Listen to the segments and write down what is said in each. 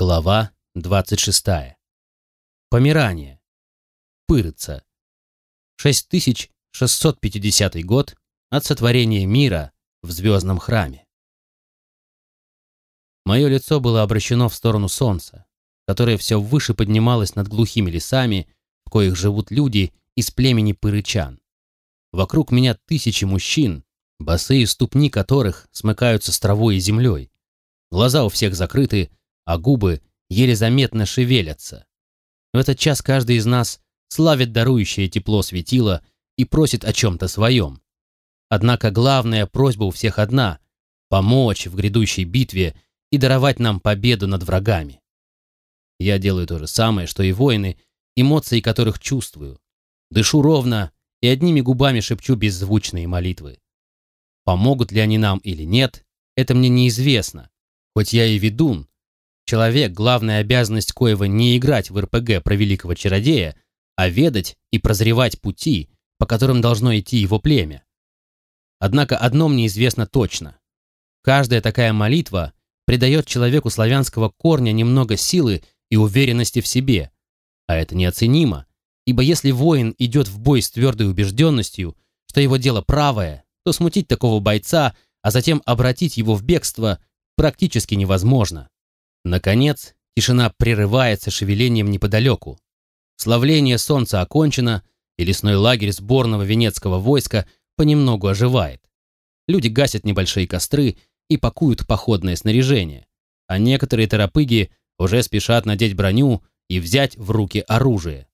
Глава 26. Помирание. Пырыца. 6650 год от сотворения мира в звездном храме. Мое лицо было обращено в сторону солнца, которое все выше поднималось над глухими лесами, в коих живут люди из племени пырычан. Вокруг меня тысячи мужчин, босые ступни которых смыкаются с травой и землей. Глаза у всех закрыты, а губы еле заметно шевелятся. В этот час каждый из нас славит дарующее тепло светила и просит о чем-то своем. Однако главная просьба у всех одна — помочь в грядущей битве и даровать нам победу над врагами. Я делаю то же самое, что и воины, эмоции которых чувствую. Дышу ровно и одними губами шепчу беззвучные молитвы. Помогут ли они нам или нет, это мне неизвестно. Хоть я и ведун, человек, главная обязанность коего не играть в РПГ про великого чародея, а ведать и прозревать пути, по которым должно идти его племя. Однако одно мне известно точно. Каждая такая молитва придает человеку славянского корня немного силы и уверенности в себе, а это неоценимо, ибо если воин идет в бой с твердой убежденностью, что его дело правое, то смутить такого бойца, а затем обратить его в бегство практически невозможно. Наконец, тишина прерывается шевелением неподалеку. Славление солнца окончено, и лесной лагерь сборного венецкого войска понемногу оживает. Люди гасят небольшие костры и пакуют походное снаряжение, а некоторые торопыги уже спешат надеть броню и взять в руки оружие.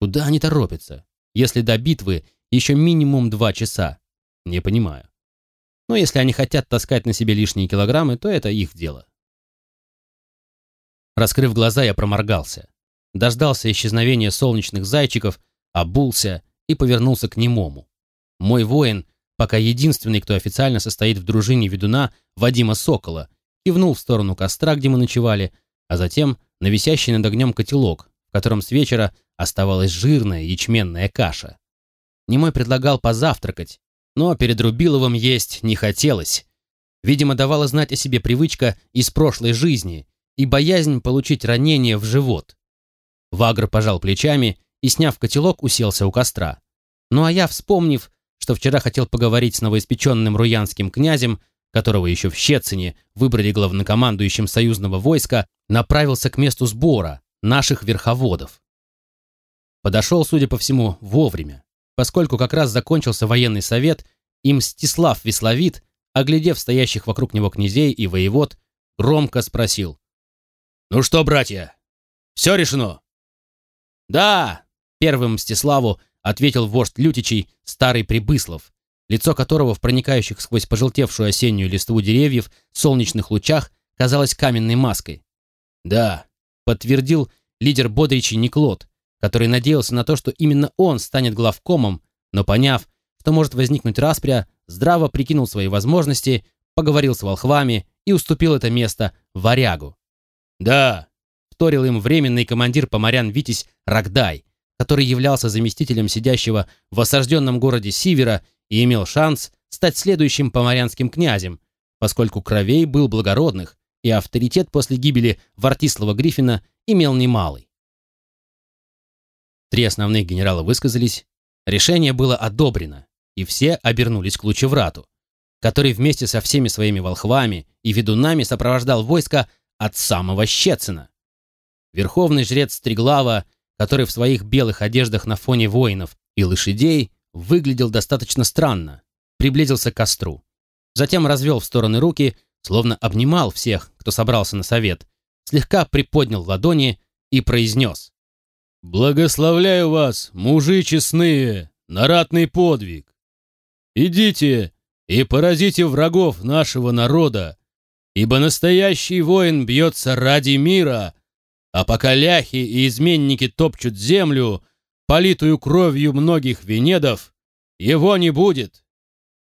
Куда они торопятся, если до битвы еще минимум два часа? Не понимаю. Но если они хотят таскать на себе лишние килограммы, то это их дело. Раскрыв глаза, я проморгался. Дождался исчезновения солнечных зайчиков, обулся и повернулся к немому. Мой воин, пока единственный, кто официально состоит в дружине ведуна, Вадима Сокола, кивнул в сторону костра, где мы ночевали, а затем на висящий над огнем котелок, в котором с вечера оставалась жирная ячменная каша. Немой предлагал позавтракать, но перед Рубиловым есть не хотелось. Видимо, давала знать о себе привычка из прошлой жизни и боязнь получить ранение в живот. Вагр пожал плечами и, сняв котелок, уселся у костра. Ну а я, вспомнив, что вчера хотел поговорить с новоиспеченным руянским князем, которого еще в Щецине выбрали главнокомандующим союзного войска, направился к месту сбора наших верховодов. Подошел, судя по всему, вовремя, поскольку как раз закончился военный совет, и Мстислав Весловит, оглядев стоящих вокруг него князей и воевод, громко спросил. «Ну что, братья, все решено?» «Да!» — первым Мстиславу ответил вождь Лютичей, старый Прибыслов, лицо которого в проникающих сквозь пожелтевшую осеннюю листву деревьев солнечных лучах казалось каменной маской. «Да», — подтвердил лидер Бодричи Никлот, который надеялся на то, что именно он станет главкомом, но поняв, что может возникнуть распря, здраво прикинул свои возможности, поговорил с волхвами и уступил это место варягу. «Да», — вторил им временный командир поморян Витязь Рогдай, который являлся заместителем сидящего в осажденном городе Сивера и имел шанс стать следующим поморянским князем, поскольку кровей был благородных, и авторитет после гибели Вартислава Гриффина имел немалый. Три основных генерала высказались, решение было одобрено, и все обернулись к Лучеврату, который вместе со всеми своими волхвами и ведунами сопровождал войско от самого Щецина. Верховный жрец Стриглава, который в своих белых одеждах на фоне воинов и лошадей выглядел достаточно странно, приблизился к костру. Затем развел в стороны руки, словно обнимал всех, кто собрался на совет, слегка приподнял ладони и произнес «Благословляю вас, мужи честные, на ратный подвиг! Идите и поразите врагов нашего народа, ибо настоящий воин бьется ради мира, а пока ляхи и изменники топчут землю, политую кровью многих венедов, его не будет.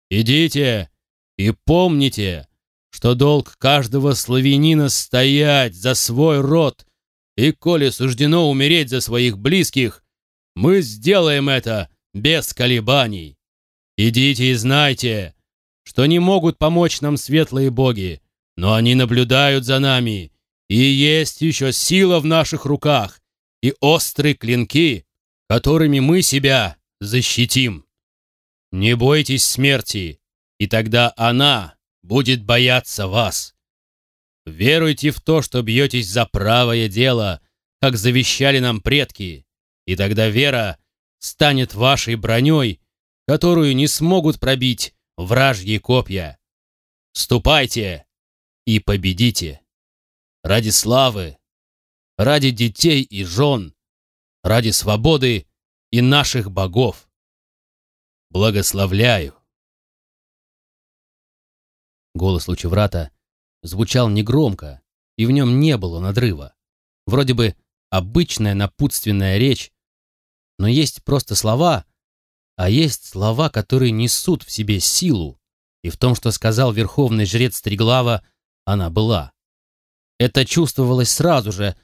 Идите и помните, что долг каждого славянина стоять за свой род и коли суждено умереть за своих близких, мы сделаем это без колебаний. Идите и знайте, что не могут помочь нам светлые боги, но они наблюдают за нами И есть еще сила в наших руках и острые клинки, которыми мы себя защитим. Не бойтесь смерти, и тогда она будет бояться вас. Веруйте в то, что бьетесь за правое дело, как завещали нам предки, и тогда вера станет вашей броней, которую не смогут пробить вражьи копья. Ступайте и победите. Ради славы, ради детей и жен, ради свободы и наших богов. Благословляю. Голос Лучеврата звучал негромко, и в нем не было надрыва. Вроде бы обычная напутственная речь, но есть просто слова, а есть слова, которые несут в себе силу, и в том, что сказал верховный жрец Стриглава, она была. Это чувствовалось сразу же,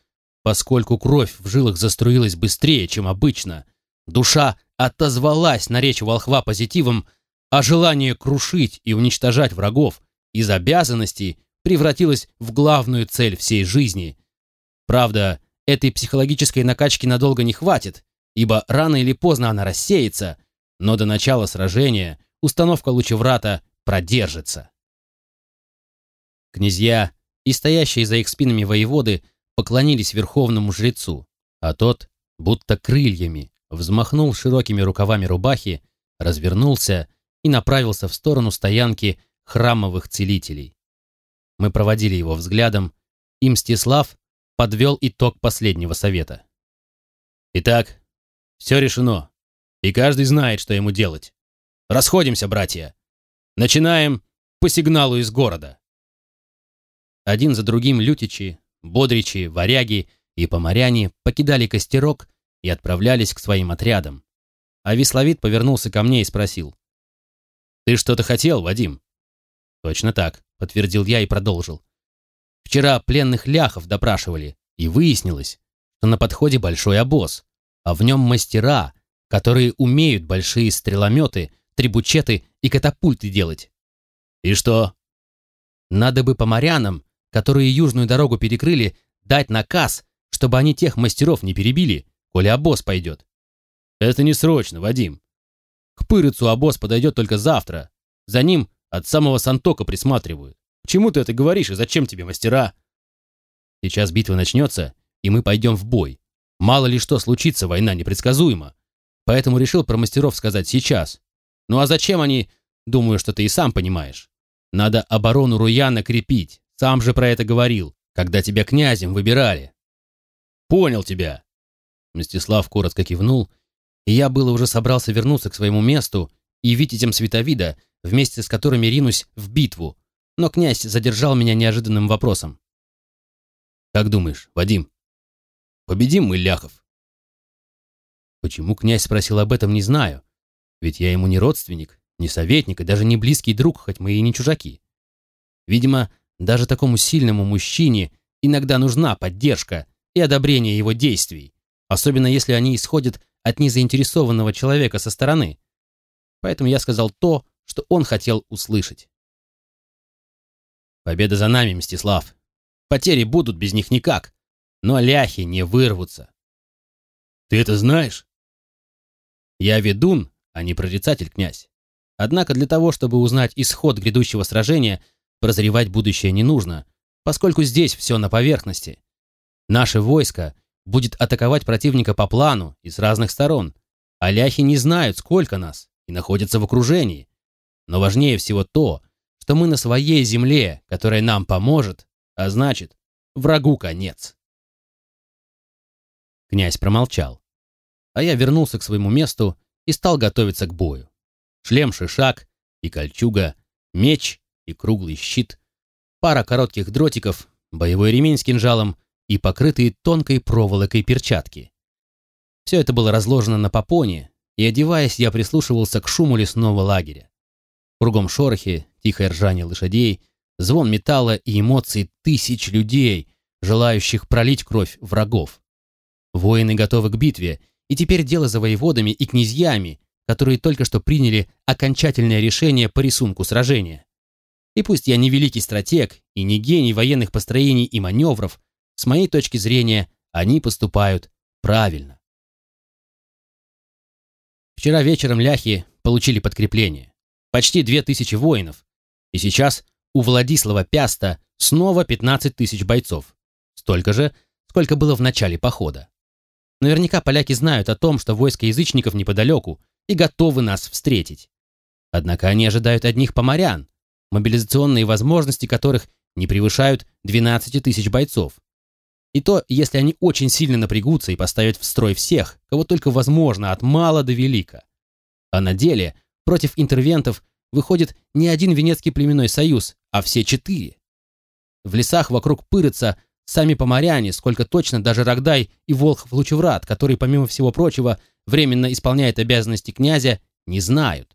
поскольку кровь в жилах заструилась быстрее, чем обычно. Душа отозвалась на речь волхва позитивом, а желание крушить и уничтожать врагов из обязанностей превратилось в главную цель всей жизни. Правда, этой психологической накачки надолго не хватит, ибо рано или поздно она рассеется, но до начала сражения установка лучеврата продержится. Князья и стоящие за их спинами воеводы поклонились верховному жрецу, а тот, будто крыльями, взмахнул широкими рукавами рубахи, развернулся и направился в сторону стоянки храмовых целителей. Мы проводили его взглядом, и Мстислав подвел итог последнего совета. Итак, все решено, и каждый знает, что ему делать. Расходимся, братья. Начинаем по сигналу из города. Один за другим лютичи, бодричи, варяги и поморяне покидали костерок и отправлялись к своим отрядам. А Весловит повернулся ко мне и спросил. «Ты что-то хотел, Вадим?» «Точно так», — подтвердил я и продолжил. «Вчера пленных ляхов допрашивали, и выяснилось, что на подходе большой обоз, а в нем мастера, которые умеют большие стрелометы, трибучеты и катапульты делать. И что? Надо бы по морянам, которые южную дорогу перекрыли, дать наказ, чтобы они тех мастеров не перебили, коли обоз пойдет. Это не срочно, Вадим. К Пырыцу обоз подойдет только завтра. За ним от самого Сантока присматривают. К чему ты это говоришь и зачем тебе мастера? Сейчас битва начнется, и мы пойдем в бой. Мало ли что случится, война непредсказуема. Поэтому решил про мастеров сказать сейчас. Ну а зачем они, думаю, что ты и сам понимаешь. Надо оборону Руяна крепить. Сам же про это говорил, когда тебя князем выбирали. Понял тебя. Мстислав коротко кивнул, и я было уже собрался вернуться к своему месту и видетям Световида, вместе с которыми ринусь в битву, но князь задержал меня неожиданным вопросом. «Как думаешь, Вадим, победим мы ляхов?» Почему князь спросил об этом, не знаю. Ведь я ему не родственник, не советник и даже не близкий друг, хоть мы и не чужаки. Видимо, даже такому сильному мужчине иногда нужна поддержка и одобрение его действий, особенно если они исходят от незаинтересованного человека со стороны. Поэтому я сказал то, что он хотел услышать. Победа за нами, Мстислав. Потери будут, без них никак. Но ляхи не вырвутся. Ты это знаешь? Я ведун, а не прорицатель, князь. Однако для того, чтобы узнать исход грядущего сражения, прозревать будущее не нужно, поскольку здесь все на поверхности. Наше войско будет атаковать противника по плану и с разных сторон, а ляхи не знают, сколько нас, и находятся в окружении. Но важнее всего то, что мы на своей земле, которая нам поможет, а значит, врагу конец. Князь промолчал а я вернулся к своему месту и стал готовиться к бою. Шлем-шишак и кольчуга, меч и круглый щит, пара коротких дротиков, боевой ремень с кинжалом и покрытые тонкой проволокой перчатки. Все это было разложено на попоне, и, одеваясь, я прислушивался к шуму лесного лагеря. Кругом шорохи, тихое ржание лошадей, звон металла и эмоции тысяч людей, желающих пролить кровь врагов. Воины готовы к битве, и теперь дело за воеводами и князьями, которые только что приняли окончательное решение по рисунку сражения. И пусть я не великий стратег и не гений военных построений и маневров, с моей точки зрения, они поступают правильно. Вчера вечером ляхи получили подкрепление. Почти две тысячи воинов. И сейчас у Владислава Пяста снова 15 тысяч бойцов. Столько же, сколько было в начале похода. Наверняка поляки знают о том, что войско язычников неподалеку и готовы нас встретить. Однако они ожидают одних поморян, мобилизационные возможности которых не превышают 12 тысяч бойцов. И то, если они очень сильно напрягутся и поставят в строй всех, кого только возможно, от мала до велика. А на деле против интервентов выходит не один Венецкий племенной союз, а все четыре. В лесах вокруг Пырыца сами поморяне, сколько точно даже Рогдай и Волхов Лучеврат, который, помимо всего прочего, временно исполняет обязанности князя, не знают.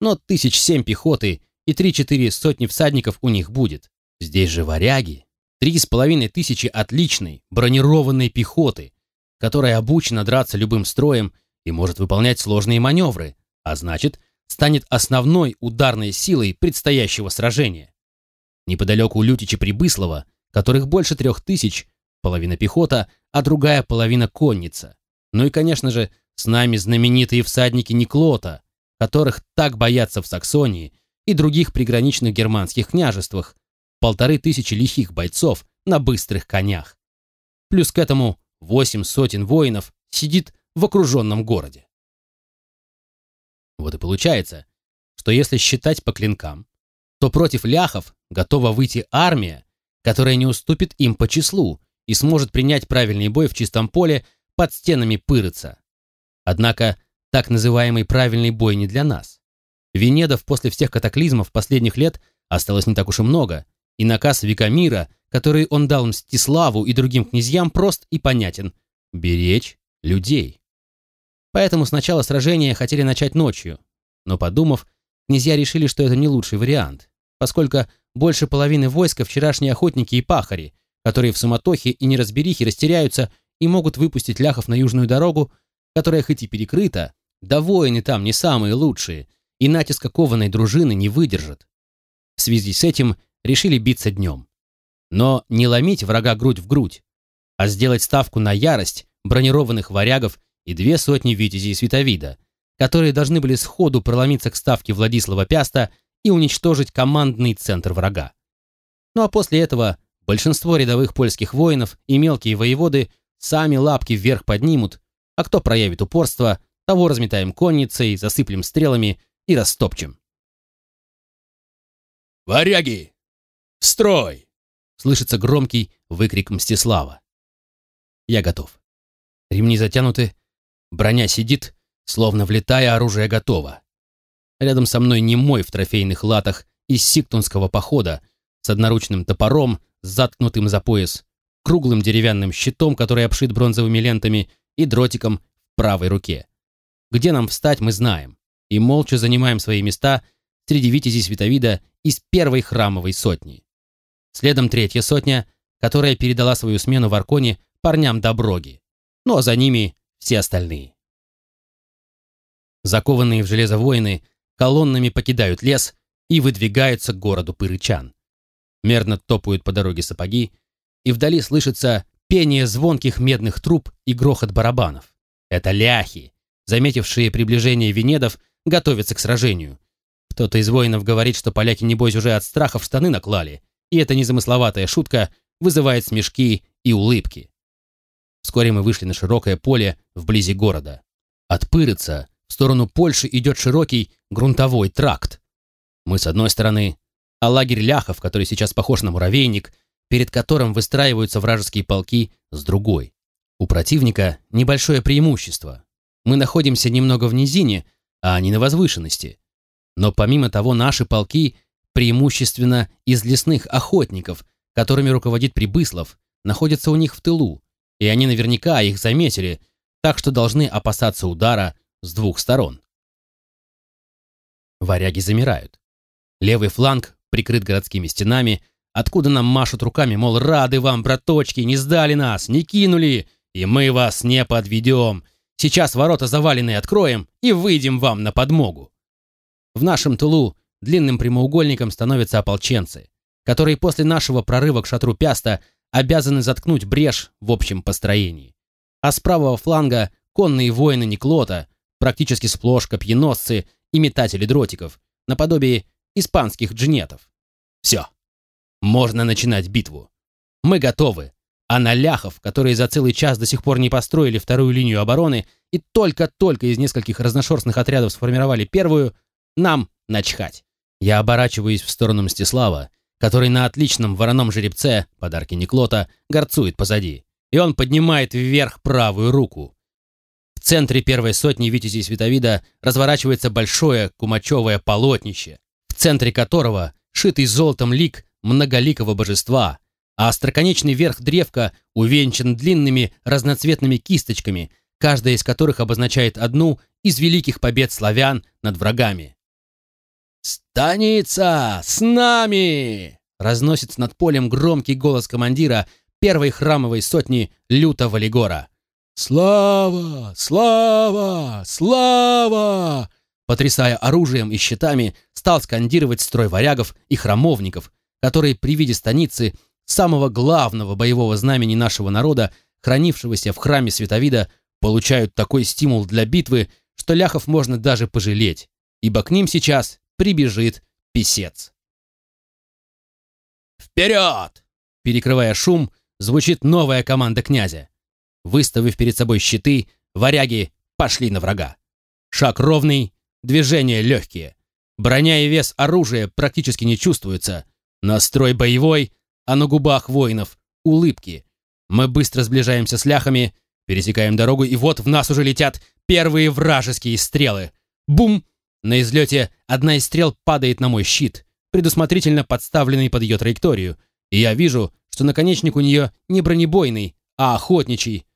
Но тысяч семь пехоты и три-четыре сотни всадников у них будет. Здесь же варяги, Три с половиной тысячи отличной, бронированной пехоты, которая обучена драться любым строем и может выполнять сложные маневры, а значит, станет основной ударной силой предстоящего сражения. Неподалеку у Лютича Прибыслова, которых больше трех тысяч, половина пехота, а другая половина конница. Ну и, конечно же, с нами знаменитые всадники Никлота, которых так боятся в Саксонии и других приграничных германских княжествах, полторы тысячи лихих бойцов на быстрых конях. Плюс к этому восемь сотен воинов сидит в окруженном городе. Вот и получается, что если считать по клинкам, то против ляхов готова выйти армия, которая не уступит им по числу и сможет принять правильный бой в чистом поле под стенами Пырыца. Однако так называемый правильный бой не для нас. Венедов после всех катаклизмов последних лет осталось не так уж и много, и наказ Викамира, который он дал Мстиславу и другим князьям, прост и понятен – беречь людей. Поэтому сначала сражение хотели начать ночью, но подумав, князья решили, что это не лучший вариант, поскольку больше половины войска вчерашние охотники и пахари, которые в суматохе и неразберихе растеряются и могут выпустить ляхов на южную дорогу, которая хоть и перекрыта, да воины там не самые лучшие, и натиска кованой дружины не выдержат. В связи с этим решили биться днем. Но не ломить врага грудь в грудь, а сделать ставку на ярость бронированных варягов и две сотни витязей Световида, которые должны были сходу проломиться к ставке Владислава Пяста и уничтожить командный центр врага. Ну а после этого большинство рядовых польских воинов и мелкие воеводы сами лапки вверх поднимут, а кто проявит упорство, того разметаем конницей, засыплем стрелами и растопчем. «Варяги! «Строй!» — слышится громкий выкрик Мстислава. Я готов. Ремни затянуты, броня сидит, словно влетая, оружие готово. Рядом со мной не мой в трофейных латах из сиктунского похода с одноручным топором, заткнутым за пояс, круглым деревянным щитом, который обшит бронзовыми лентами, и дротиком в правой руке. Где нам встать, мы знаем, и молча занимаем свои места среди витязей Световида из первой храмовой сотни. Следом третья сотня, которая передала свою смену в Арконе парням Доброги. Ну а за ними все остальные. Закованные в железо воины колоннами покидают лес и выдвигаются к городу Пырычан. Мерно топают по дороге сапоги, и вдали слышится пение звонких медных труб и грохот барабанов. Это ляхи, заметившие приближение венедов, готовятся к сражению. Кто-то из воинов говорит, что поляки, небось, уже от страха в штаны наклали, и эта незамысловатая шутка вызывает смешки и улыбки. Вскоре мы вышли на широкое поле вблизи города. От Пырыца в сторону Польши идет широкий грунтовой тракт. Мы с одной стороны, а лагерь ляхов, который сейчас похож на муравейник, перед которым выстраиваются вражеские полки, с другой. У противника небольшое преимущество. Мы находимся немного в низине, а не на возвышенности. Но помимо того, наши полки преимущественно из лесных охотников, которыми руководит Прибыслов, находятся у них в тылу, и они наверняка их заметили, так что должны опасаться удара с двух сторон. Варяги замирают. Левый фланг прикрыт городскими стенами, откуда нам машут руками, мол, рады вам, браточки, не сдали нас, не кинули, и мы вас не подведем. Сейчас ворота заваленные откроем и выйдем вам на подмогу. В нашем тылу длинным прямоугольником становятся ополченцы, которые после нашего прорыва к шатру Пяста обязаны заткнуть брешь в общем построении. А с правого фланга конные воины Никлота, практически сплошь копьеносцы и метатели дротиков, наподобие испанских джинетов. Все. Можно начинать битву. Мы готовы. А на ляхов, которые за целый час до сих пор не построили вторую линию обороны и только-только из нескольких разношерстных отрядов сформировали первую, нам начхать. Я оборачиваюсь в сторону Мстислава, который на отличном вороном жеребце, подарки Никлота, горцует позади. И он поднимает вверх правую руку. В центре первой сотни Витязей Световида разворачивается большое кумачевое полотнище, в центре которого шитый золотом лик многоликого божества, а остроконечный верх древка увенчан длинными разноцветными кисточками, каждая из которых обозначает одну из великих побед славян над врагами. «Станица! С нами!» разносится над полем громкий голос командира первой храмовой сотни Люта Валигора. «Слава! Слава! Слава!» Потрясая оружием и щитами, стал скандировать строй варягов и храмовников, которые при виде станицы самого главного боевого знамени нашего народа, хранившегося в храме Световида, получают такой стимул для битвы, что ляхов можно даже пожалеть, ибо к ним сейчас прибежит писец. «Вперед!» Перекрывая шум, звучит новая команда князя. Выставив перед собой щиты, варяги пошли на врага. Шаг ровный, движения легкие. Броня и вес оружия практически не чувствуются. Настрой боевой, а на губах воинов улыбки. Мы быстро сближаемся с ляхами, пересекаем дорогу, и вот в нас уже летят первые вражеские стрелы. Бум! На излете одна из стрел падает на мой щит, предусмотрительно подставленный под ее траекторию, и я вижу, что наконечник у нее не бронебойный, а охотничий.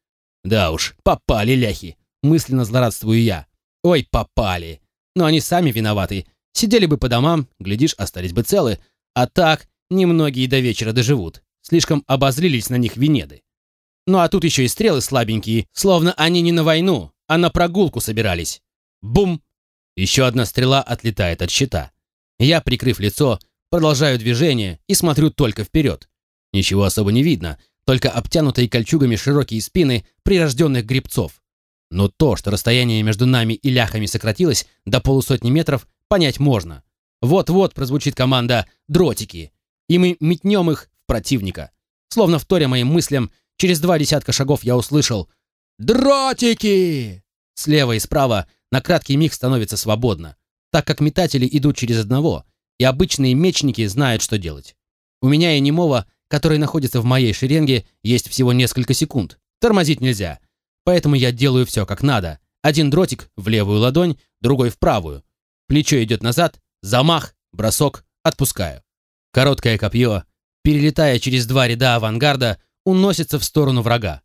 Да уж, попали ляхи, мысленно злорадствую я. Ой, попали. Но они сами виноваты. Сидели бы по домам, глядишь, остались бы целы. А так, немногие до вечера доживут. Слишком обозлились на них Венеды. Ну а тут еще и стрелы слабенькие, словно они не на войну, а на прогулку собирались. Бум! Еще одна стрела отлетает от щита. Я, прикрыв лицо, продолжаю движение и смотрю только вперед. Ничего особо не видно, только обтянутые кольчугами широкие спины прирожденных грибцов. Но то, что расстояние между нами и ляхами сократилось до полусотни метров, понять можно. Вот-вот прозвучит команда «Дротики», и мы метнем их в противника. Словно вторя моим мыслям, через два десятка шагов я услышал «Дротики!». Слева и справа на краткий миг становится свободно так как метатели идут через одного, и обычные мечники знают, что делать. У меня и немого, который находится в моей шеренге, есть всего несколько секунд. Тормозить нельзя. Поэтому я делаю все как надо. Один дротик в левую ладонь, другой в правую. Плечо идет назад, замах, бросок, отпускаю. Короткое копье, перелетая через два ряда авангарда, уносится в сторону врага.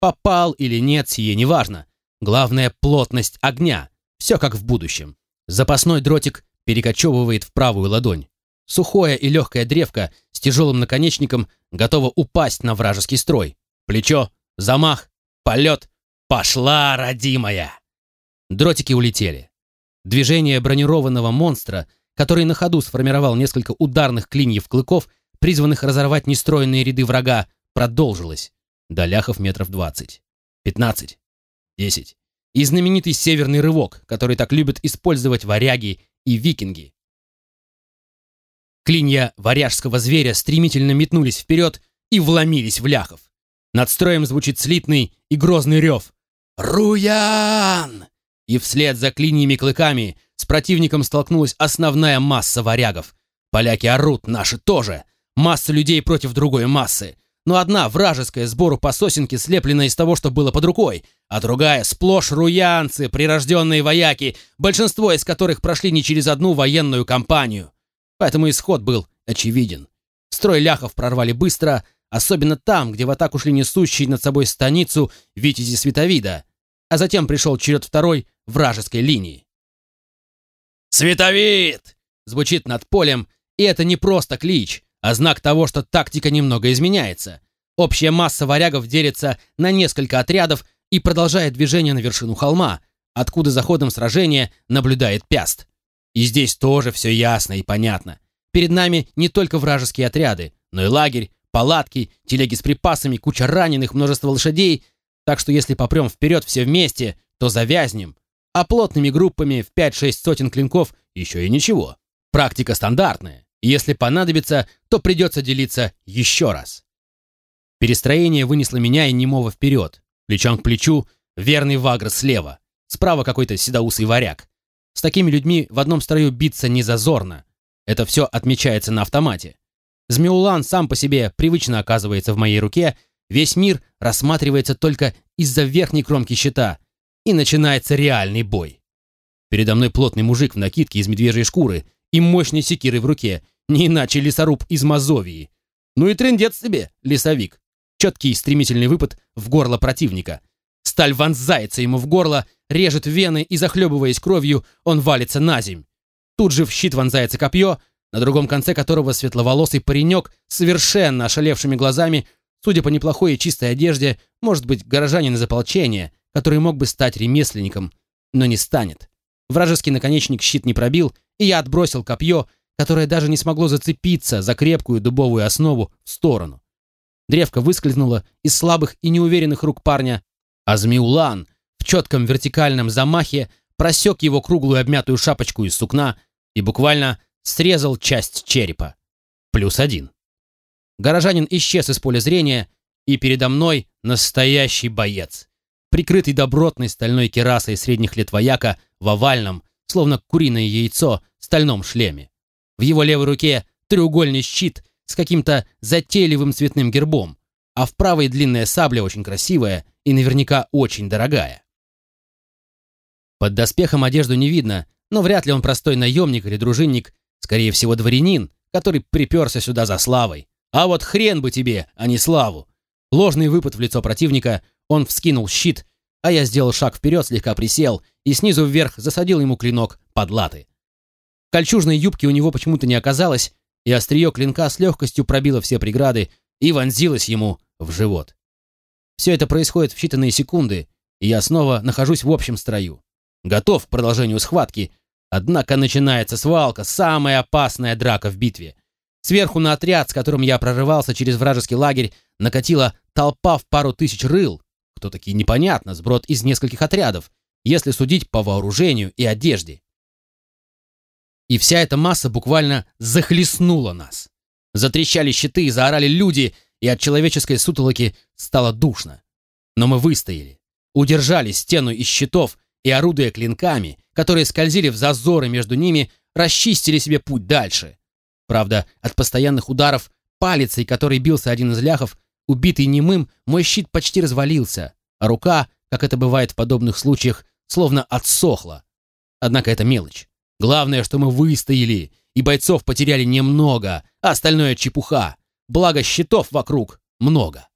Попал или нет, сие неважно. Главное — плотность огня. Все как в будущем. Запасной дротик перекочевывает в правую ладонь. Сухое и легкое древко с тяжелым наконечником готово упасть на вражеский строй. Плечо, замах, полет. Пошла, родимая! Дротики улетели. Движение бронированного монстра, который на ходу сформировал несколько ударных клиньев клыков, призванных разорвать нестроенные ряды врага, продолжилось. До ляхов метров двадцать. Пятнадцать. Десять и знаменитый северный рывок, который так любят использовать варяги и викинги. Клинья варяжского зверя стремительно метнулись вперед и вломились в ляхов. Над строем звучит слитный и грозный рев. «Руян!» И вслед за клиньями клыками с противником столкнулась основная масса варягов. Поляки орут, наши тоже. Масса людей против другой массы но одна вражеская сбору по сосенке, слепленная из того, что было под рукой, а другая сплошь руянцы, прирожденные вояки, большинство из которых прошли не через одну военную кампанию. Поэтому исход был очевиден. Строй ляхов прорвали быстро, особенно там, где в атаку шли несущие над собой станицу Витязи Световида, а затем пришел черед второй вражеской линии. «Световид!» звучит над полем, и это не просто клич — а знак того, что тактика немного изменяется. Общая масса варягов делится на несколько отрядов и продолжает движение на вершину холма, откуда за ходом сражения наблюдает Пяст. И здесь тоже все ясно и понятно. перед нами не только вражеские отряды, но и лагерь, палатки, телеги с припасами, куча раненых, множество лошадей. Так что если попрем вперед все вместе, то завязнем. А плотными группами в 5-6 сотен клинков еще и ничего. Практика стандартная. Если понадобится, то придется делиться еще раз. Перестроение вынесло меня и немого вперед. Плечом к плечу верный вагр слева. Справа какой-то седоусый варяг. С такими людьми в одном строю биться не зазорно. Это все отмечается на автомате. Змеулан сам по себе привычно оказывается в моей руке, весь мир рассматривается только из-за верхней кромки щита, и начинается реальный бой. Передо мной плотный мужик в накидке из медвежьей шкуры и мощной секирой в руке, не иначе лесоруб из Мазовии. Ну и трендец себе, лесовик. Четкий стремительный выпад в горло противника. Сталь вонзается ему в горло, режет вены и, захлебываясь кровью, он валится на земь. Тут же в щит вонзается копье, на другом конце которого светловолосый паренек совершенно ошалевшими глазами, судя по неплохой и чистой одежде, может быть, горожанин из ополчения, который мог бы стать ремесленником, но не станет. Вражеский наконечник щит не пробил, и я отбросил копье, которое даже не смогло зацепиться за крепкую дубовую основу в сторону. Древко выскользнуло из слабых и неуверенных рук парня, а Змеулан в четком вертикальном замахе просек его круглую обмятую шапочку из сукна и буквально срезал часть черепа. Плюс один. Горожанин исчез из поля зрения, и передо мной настоящий боец. Прикрытый добротной стальной керасой средних лет вояка в овальном, словно куриное яйцо, стальном шлеме. В его левой руке треугольный щит с каким-то затейливым цветным гербом, а в правой длинная сабля очень красивая и наверняка очень дорогая. Под доспехом одежду не видно, но вряд ли он простой наемник или дружинник Скорее всего, дворянин, который приперся сюда за славой. А вот хрен бы тебе, а не славу. Ложный выпад в лицо противника, он вскинул щит, а я сделал шаг вперед, слегка присел и снизу вверх засадил ему клинок под латы. Кольчужной юбки у него почему-то не оказалось, и острие клинка с легкостью пробило все преграды и вонзилось ему в живот. Все это происходит в считанные секунды, и я снова нахожусь в общем строю. Готов к продолжению схватки, Однако начинается свалка, самая опасная драка в битве. Сверху на отряд, с которым я прорывался через вражеский лагерь, накатила толпа в пару тысяч рыл. Кто такие, непонятно, сброд из нескольких отрядов, если судить по вооружению и одежде. И вся эта масса буквально захлестнула нас. Затрещали щиты, заорали люди, и от человеческой сутолоки стало душно. Но мы выстояли, удержали стену из щитов и, орудуя клинками, которые скользили в зазоры между ними, расчистили себе путь дальше. Правда, от постоянных ударов палицей, который бился один из ляхов, убитый немым, мой щит почти развалился, а рука, как это бывает в подобных случаях, словно отсохла. Однако это мелочь. Главное, что мы выстояли, и бойцов потеряли немного, а остальное чепуха. Благо щитов вокруг много.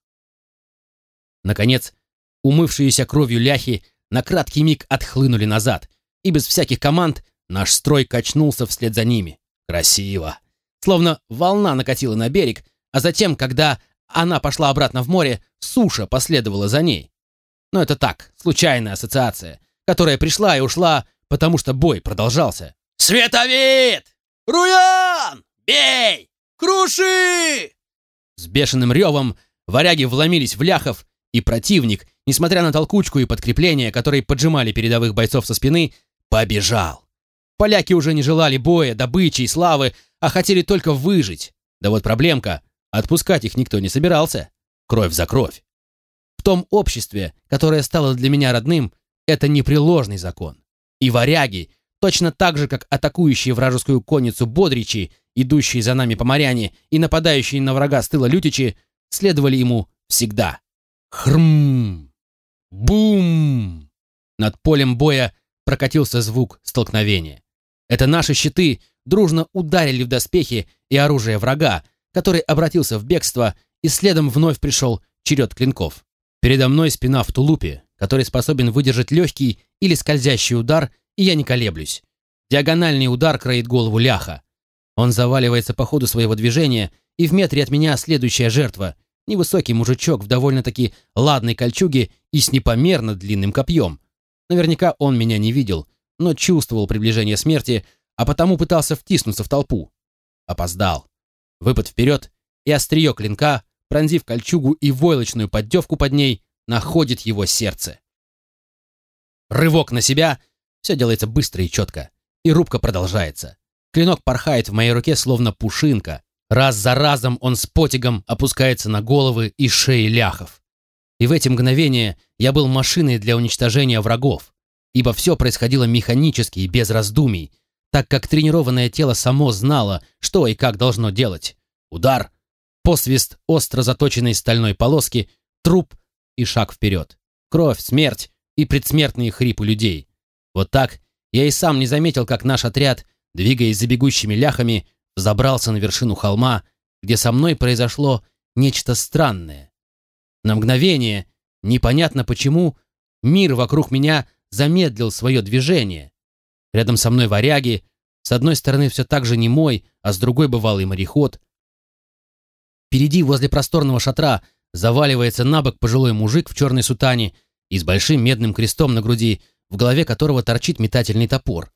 Наконец, умывшиеся кровью ляхи на краткий миг отхлынули назад, и без всяких команд наш строй качнулся вслед за ними. Красиво. Словно волна накатила на берег, а затем, когда она пошла обратно в море, суша последовала за ней. Но это так, случайная ассоциация, которая пришла и ушла, потому что бой продолжался. «Световид! Руян! Бей! Круши!» С бешеным ревом варяги вломились в ляхов, и противник, несмотря на толкучку и подкрепления, которые поджимали передовых бойцов со спины, побежал. Поляки уже не желали боя, добычи и славы, а хотели только выжить. Да вот проблемка, отпускать их никто не собирался. Кровь за кровь. В том обществе, которое стало для меня родным, это непреложный закон. И варяги, точно так же, как атакующие вражескую конницу бодричи, идущие за нами по моряне и нападающие на врага с тыла лютичи, следовали ему всегда. Хрм! Бум! Над полем боя прокатился звук столкновения. Это наши щиты дружно ударили в доспехи и оружие врага, который обратился в бегство, и следом вновь пришел черед клинков. Передо мной спина в тулупе, который способен выдержать легкий или скользящий удар, и я не колеблюсь. Диагональный удар кроит голову ляха. Он заваливается по ходу своего движения, и в метре от меня следующая жертва, Невысокий мужичок в довольно-таки ладной кольчуге и с непомерно длинным копьем. Наверняка он меня не видел, но чувствовал приближение смерти, а потому пытался втиснуться в толпу. опоздал. Выпад вперед, и острие клинка, пронзив кольчугу и войлочную поддевку под ней, находит его сердце. Рывок на себя, все делается быстро и четко, и рубка продолжается. Клинок порхает в моей руке, словно пушинка. Раз за разом он с потягом опускается на головы и шеи ляхов. И в эти мгновения я был машиной для уничтожения врагов, ибо все происходило механически и без раздумий, так как тренированное тело само знало, что и как должно делать. Удар, посвист остро заточенной стальной полоски, труп и шаг вперед. Кровь, смерть и предсмертные хрипы людей. Вот так я и сам не заметил, как наш отряд, двигаясь за бегущими ляхами, забрался на вершину холма, где со мной произошло нечто странное. На мгновение, непонятно почему, мир вокруг меня замедлил свое движение. Рядом со мной варяги, с одной стороны все так же немой, а с другой бывалый мореход. Впереди, возле просторного шатра, заваливается на бок пожилой мужик в черной сутане и с большим медным крестом на груди, в голове которого торчит метательный топор.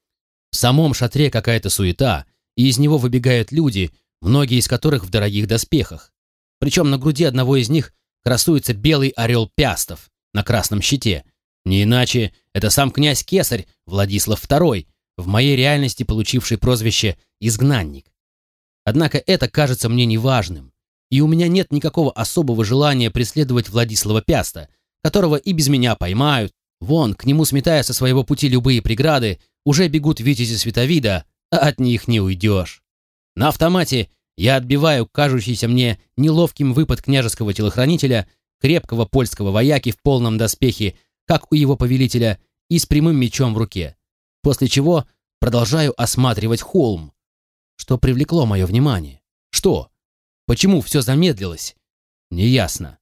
В самом шатре какая-то суета, и из него выбегают люди, многие из которых в дорогих доспехах. Причем на груди одного из них красуется белый орел пястов на красном щите. Не иначе это сам князь Кесарь Владислав II, в моей реальности получивший прозвище «изгнанник». Однако это кажется мне неважным, и у меня нет никакого особого желания преследовать Владислава Пяста, которого и без меня поймают. Вон, к нему сметая со своего пути любые преграды, уже бегут витязи Световида, а от них не уйдешь. На автомате я отбиваю кажущийся мне неловким выпад княжеского телохранителя, крепкого польского вояки в полном доспехе, как у его повелителя, и с прямым мечом в руке. После чего продолжаю осматривать холм. Что привлекло мое внимание? Что? Почему все замедлилось? Неясно.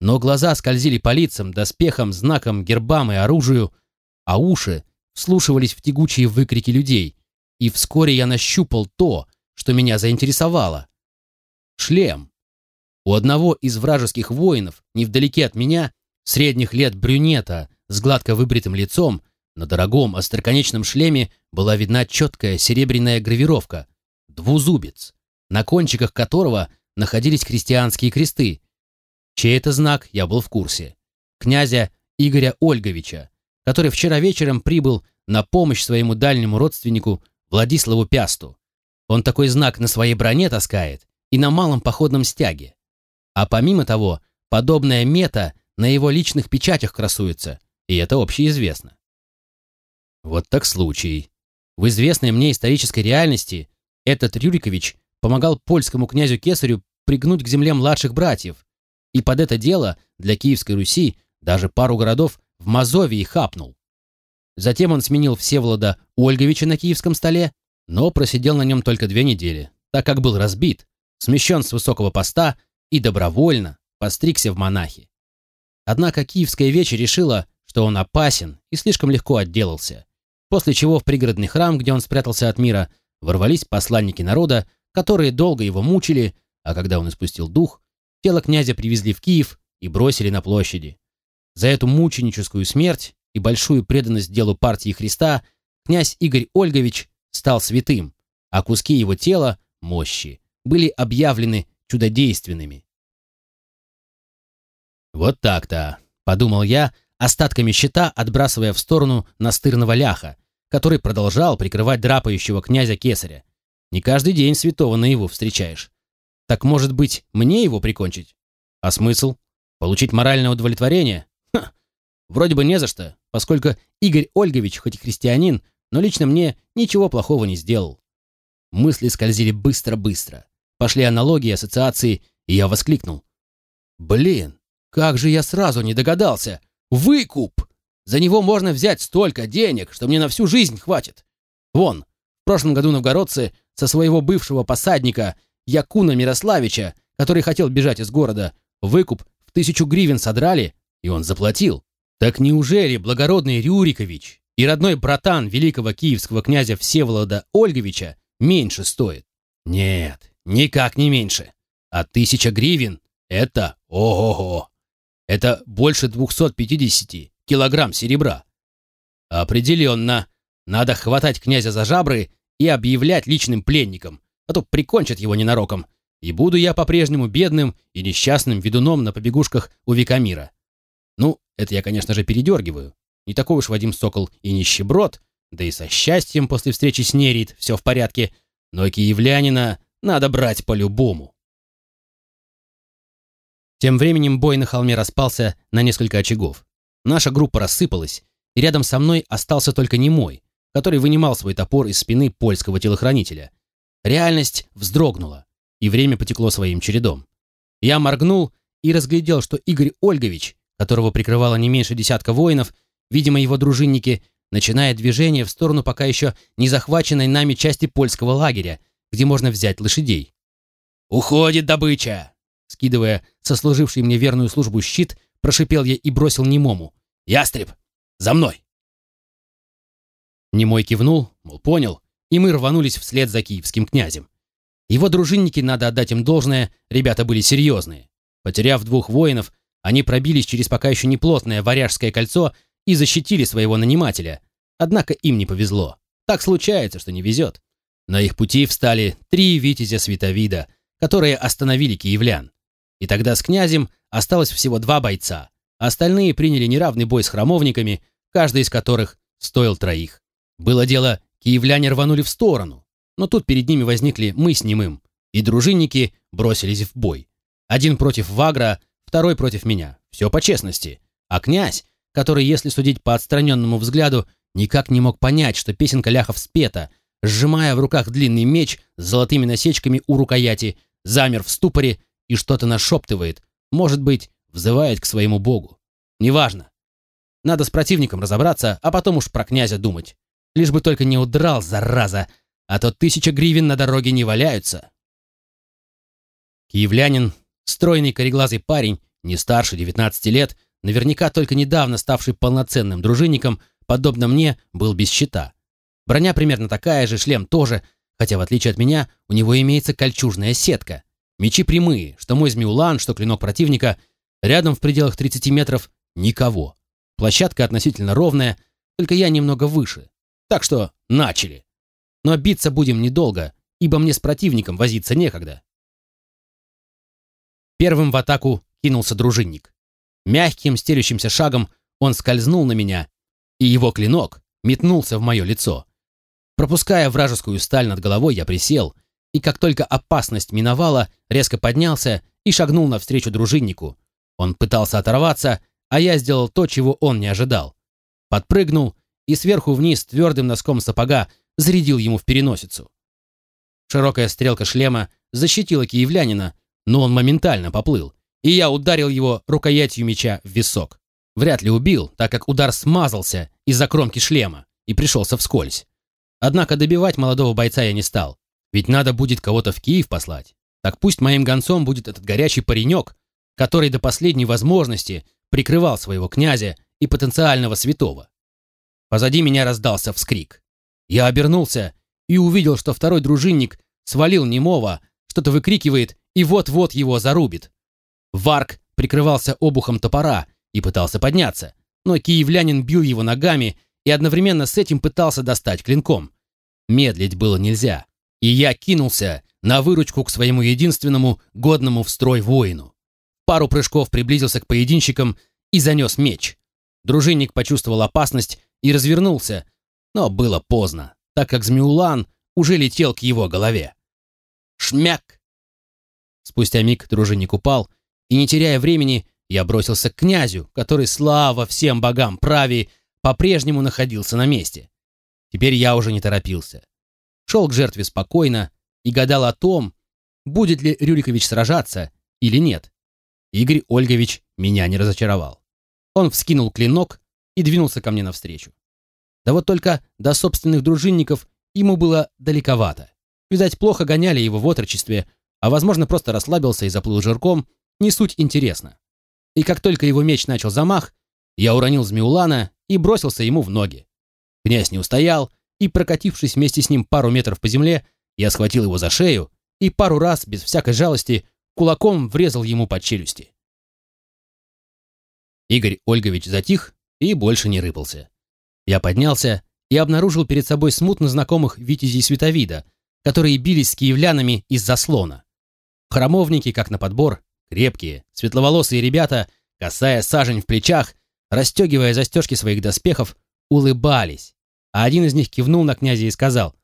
Но глаза скользили по лицам, доспехам, знакам, гербам и оружию, а уши вслушивались в тягучие выкрики людей. И вскоре я нащупал то, что меня заинтересовало. Шлем. У одного из вражеских воинов, невдалеке от меня, средних лет брюнета с гладко выбритым лицом, на дорогом остроконечном шлеме была видна четкая серебряная гравировка «Двузубец», на кончиках которого находились христианские кресты. Чей это знак, я был в курсе. Князя Игоря Ольговича, который вчера вечером прибыл на помощь своему дальнему родственнику Владиславу Пясту. Он такой знак на своей броне таскает и на малом походном стяге. А помимо того, подобная мета на его личных печатях красуется, и это общеизвестно. Вот так случай. В известной мне исторической реальности этот Рюрикович помогал польскому князю Кесарю пригнуть к земле младших братьев, и под это дело для Киевской Руси даже пару городов в Мазовии хапнул. Затем он сменил Всеволода Ольговича на киевском столе, но просидел на нем только две недели, так как был разбит, смещен с высокого поста и добровольно постригся в монахи. Однако киевская вечь решила, что он опасен и слишком легко отделался, после чего в пригородный храм, где он спрятался от мира, ворвались посланники народа, которые долго его мучили, а когда он испустил дух, тело князя привезли в Киев и бросили на площади. За эту мученическую смерть и большую преданность делу партии Христа князь Игорь Ольгович стал святым, а куски его тела, мощи, были объявлены чудодейственными. «Вот так-то», — подумал я, остатками щита отбрасывая в сторону настырного ляха, который продолжал прикрывать драпающего князя Кесаря. Не каждый день святого наяву встречаешь. Так, может быть, мне его прикончить? А смысл? Получить моральное удовлетворение? Ха! Вроде бы не за что, поскольку Игорь Ольгович, хоть и христианин, но лично мне ничего плохого не сделал. Мысли скользили быстро-быстро. Пошли аналогии, ассоциации, и я воскликнул. «Блин, как же я сразу не догадался! Выкуп! За него можно взять столько денег, что мне на всю жизнь хватит. Вон, в прошлом году новгородцы со своего бывшего посадника Якуна Мирославича, который хотел бежать из города, выкуп в тысячу гривен содрали, и он заплатил. Так неужели благородный Рюрикович и родной братан великого киевского князя Всеволода Ольговича меньше стоит? Нет, никак не меньше. А тысяча гривен — это ого-го. Это больше 250 килограмм серебра. Определенно, надо хватать князя за жабры и объявлять личным пленником, а то прикончат его ненароком, и буду я по-прежнему бедным и несчастным ведуном на побегушках у Викамира. Ну, это я, конечно же, передергиваю. Не такой уж Вадим Сокол и нищеброд, да и со счастьем после встречи с Нерит все в порядке, но киевлянина надо брать по-любому. Тем временем бой на холме распался на несколько очагов. Наша группа рассыпалась, и рядом со мной остался только немой, который вынимал свой топор из спины польского телохранителя. Реальность вздрогнула, и время потекло своим чередом. Я моргнул и разглядел, что Игорь Ольгович, которого прикрывало не меньше десятка воинов, видимо, его дружинники, начинает движение в сторону пока еще не захваченной нами части польского лагеря, где можно взять лошадей. «Уходит добыча!» Скидывая сослуживший мне верную службу щит, прошипел я и бросил немому. «Ястреб, за мной!» Немой кивнул, мол, понял, и мы рванулись вслед за киевским князем. Его дружинники, надо отдать им должное, ребята были серьезные. Потеряв двух воинов, они пробились через пока еще неплотное варяжское кольцо и защитили своего нанимателя. Однако им не повезло. Так случается, что не везет. На их пути встали три витязя Световида, которые остановили киевлян. И тогда с князем осталось всего два бойца. Остальные приняли неравный бой с храмовниками, каждый из которых стоил троих. Было дело, киевляне рванули в сторону, но тут перед ними возникли мы с немым, и дружинники бросились в бой. Один против Вагра, второй против меня. Все по честности. А князь, который, если судить по отстраненному взгляду, никак не мог понять, что песенка ляхов спета, сжимая в руках длинный меч с золотыми насечками у рукояти, замер в ступоре и что-то нашептывает, может быть, взывает к своему богу. Неважно. Надо с противником разобраться, а потом уж про князя думать. Лишь бы только не удрал, зараза, а то тысяча гривен на дороге не валяются. Киевлянин, стройный кореглазый парень, не старше 19 лет, наверняка только недавно ставший полноценным дружинником, подобно мне, был без щита. Броня примерно такая же, шлем тоже, хотя в отличие от меня у него имеется кольчужная сетка. Мечи прямые, что мой змеулан, что клинок противника, рядом в пределах 30 метров никого. Площадка относительно ровная, только я немного выше. Так что начали. Но биться будем недолго, ибо мне с противником возиться некогда. Первым в атаку кинулся дружинник. Мягким, стелющимся шагом он скользнул на меня, и его клинок метнулся в мое лицо. Пропуская вражескую сталь над головой, я присел, и как только опасность миновала, резко поднялся и шагнул навстречу дружиннику. Он пытался оторваться, а я сделал то, чего он не ожидал. Подпрыгнул и сверху вниз твердым носком сапога зарядил ему в переносицу. Широкая стрелка шлема защитила киевлянина, но он моментально поплыл, и я ударил его рукоятью меча в висок. Вряд ли убил, так как удар смазался из-за кромки шлема и пришелся вскользь. Однако добивать молодого бойца я не стал, ведь надо будет кого-то в Киев послать. Так пусть моим гонцом будет этот горячий паренек, который до последней возможности прикрывал своего князя и потенциального святого. Позади меня раздался вскрик. Я обернулся и увидел, что второй дружинник свалил немого, что-то выкрикивает и вот-вот его зарубит. Варк прикрывался обухом топора и пытался подняться, но киевлянин бил его ногами и одновременно с этим пытался достать клинком. Медлить было нельзя, и я кинулся на выручку к своему единственному годному в строй воину. Пару прыжков приблизился к поединщикам и занес меч. Дружинник почувствовал опасность и развернулся, но было поздно, так как Змеулан уже летел к его голове. Шмяк! Спустя миг дружинник упал, и, не теряя времени, я бросился к князю, который, слава всем богам прави, по-прежнему находился на месте. Теперь я уже не торопился. Шел к жертве спокойно и гадал о том, будет ли Рюрикович сражаться или нет. Игорь Ольгович меня не разочаровал. Он вскинул клинок и двинулся ко мне навстречу. Да вот только до собственных дружинников ему было далековато. Видать, плохо гоняли его в отрочестве, а, возможно, просто расслабился и заплыл жирком, не суть интересно. И как только его меч начал замах, я уронил Змеулана и бросился ему в ноги. Князь не устоял, и, прокатившись вместе с ним пару метров по земле, я схватил его за шею и пару раз, без всякой жалости, кулаком врезал ему под челюсти. Игорь Ольгович затих и больше не рыпался. Я поднялся и обнаружил перед собой смутно знакомых Витязей Световида, которые бились с киевлянами из заслона. Храмовники, как на подбор, крепкие, светловолосые ребята, касая сажень в плечах, расстегивая застежки своих доспехов, улыбались, а один из них кивнул на князя и сказал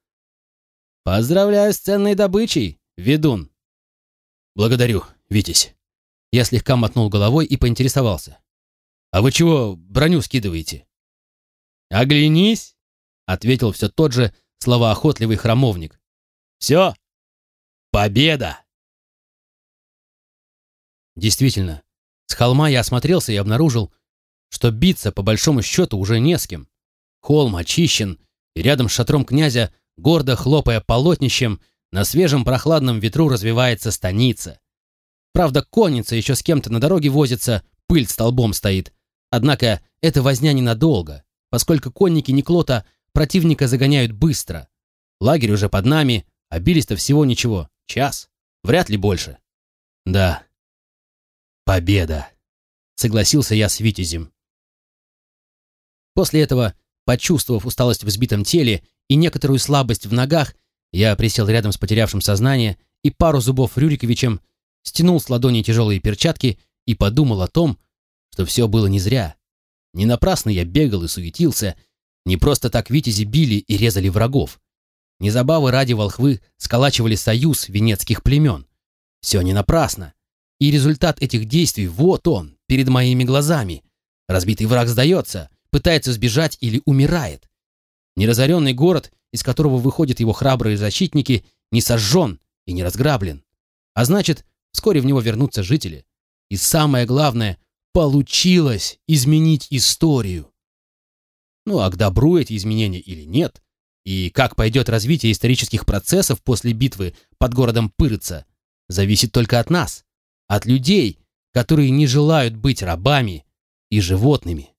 «Поздравляю с ценной добычей, ведун!» «Благодарю, Витязь!» Я слегка мотнул головой и поинтересовался. «А вы чего броню скидываете?» «Оглянись!» — ответил все тот же словоохотливый храмовник. «Все! Победа!» Действительно, с холма я осмотрелся и обнаружил, что биться по большому счету уже не с кем. Холм очищен, и рядом с шатром князя, гордо хлопая полотнищем, на свежем прохладном ветру развивается станица. Правда, конница еще с кем-то на дороге возится, пыль столбом стоит. Однако это возня ненадолго, поскольку конники Никлота противника загоняют быстро. Лагерь уже под нами, а бились-то всего ничего, час, вряд ли больше. Да, победа, согласился я с Витязем. После этого, почувствовав усталость в взбитом теле и некоторую слабость в ногах, я присел рядом с потерявшим сознание и пару зубов Рюриковичем стянул с ладони тяжелые перчатки и подумал о том, что все было не зря. Не напрасно я бегал и суетился, не просто так витязи били и резали врагов. Не забавы ради волхвы сколачивали союз венецких племен. Все не напрасно. И результат этих действий вот он, перед моими глазами. Разбитый враг сдается, пытается сбежать или умирает. Неразоренный город, из которого выходят его храбрые защитники, не сожжен и не разграблен. А значит, Вскоре в него вернутся жители. И самое главное, получилось изменить историю. Ну а к добру эти изменения или нет, и как пойдет развитие исторических процессов после битвы под городом Пырыца, зависит только от нас, от людей, которые не желают быть рабами и животными.